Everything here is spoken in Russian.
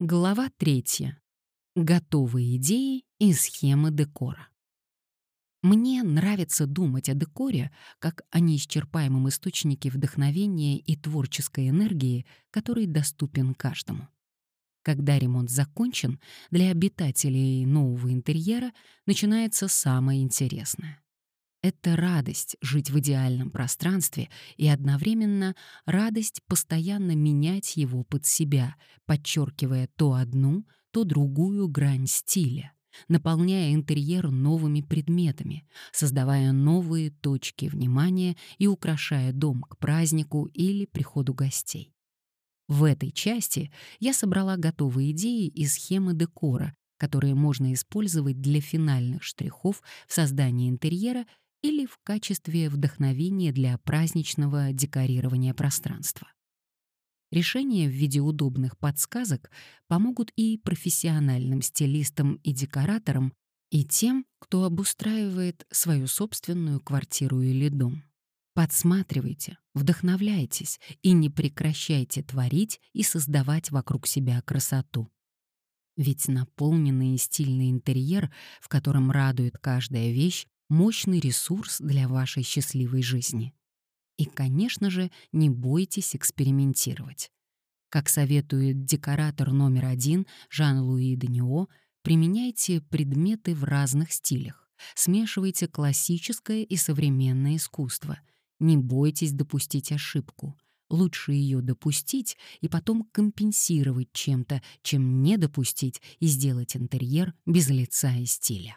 Глава третья. Готовые идеи и схемы декора. Мне нравится думать о декоре как о неисчерпаемом источнике вдохновения и творческой энергии, который доступен каждому. Когда ремонт закончен, для обитателей нового интерьера начинается самое интересное. Это радость жить в идеальном пространстве и одновременно радость постоянно менять его под себя, подчеркивая то одну, то другую грань стиля, наполняя интерьер новыми предметами, создавая новые точки внимания и украшая дом к празднику или приходу гостей. В этой части я собрала готовые идеи и схемы декора, которые можно использовать для финальных штрихов в создании интерьера или в качестве вдохновения для праздничного декорирования пространства. Решения в виде удобных подсказок помогут и профессиональным стилистам и декораторам, и тем, кто обустраивает свою собственную квартиру или дом. Подсматривайте, вдохновляйтесь и не прекращайте творить и создавать вокруг себя красоту. Ведь наполненный и стильный интерьер, в котором радует каждая вещь, мощный ресурс для вашей счастливой жизни. И, конечно же, не бойтесь экспериментировать. Как советует декоратор номер один Жан-Луи Данио, применяйте предметы в разных стилях, смешивайте классическое и современное искусство. Не бойтесь допустить ошибку. Лучше ее допустить и потом компенсировать чем-то, чем не допустить и сделать интерьер без лица и стиля.